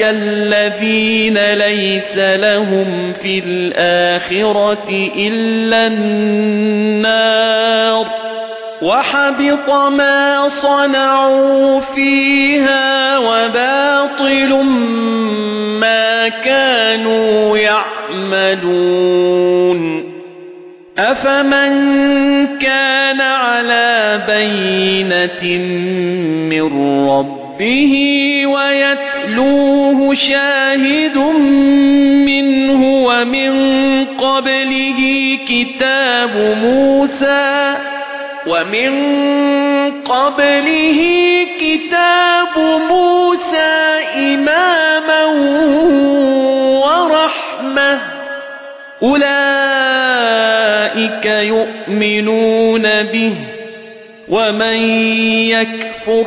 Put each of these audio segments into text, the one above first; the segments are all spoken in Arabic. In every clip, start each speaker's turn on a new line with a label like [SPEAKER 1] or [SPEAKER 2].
[SPEAKER 1] الَّذِينَ لَيْسَ لَهُمْ فِي الْآخِرَةِ إِلَّا النَّارُ وَحَبِطَ مَا صَنَعُوا فِيهَا وَبَاطِلٌ مَا كَانُوا يَعْمَلُونَ أَفَمَن كَانَ عَلَى بَيِّنَةٍ مِّن رَّبِّهِ وَيَتْلُوهُ شَاهِدٌ مِّنْهُ وَمِن قَبْلِهِ كِتَابُ مُوسَىٰ وَمِن قَبْلِهِ كِتَابُ مُوسَىٰ إِمَامًا وَرَحْمَةً. أُولَئِكَ يُؤْمِنُونَ بِهِ وَمَن يَكْفُرْ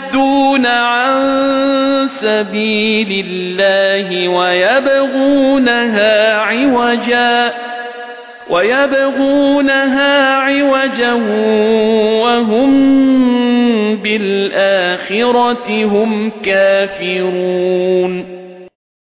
[SPEAKER 1] يَصُدُّونَ عَن سَبِيلِ اللَّهِ وَيَبْغُونَهَا عِوَجًا وَيَبْغُونَهَا عِوَجًا وَهُمْ بِالْآخِرَةِ هُمْ كَافِرُونَ.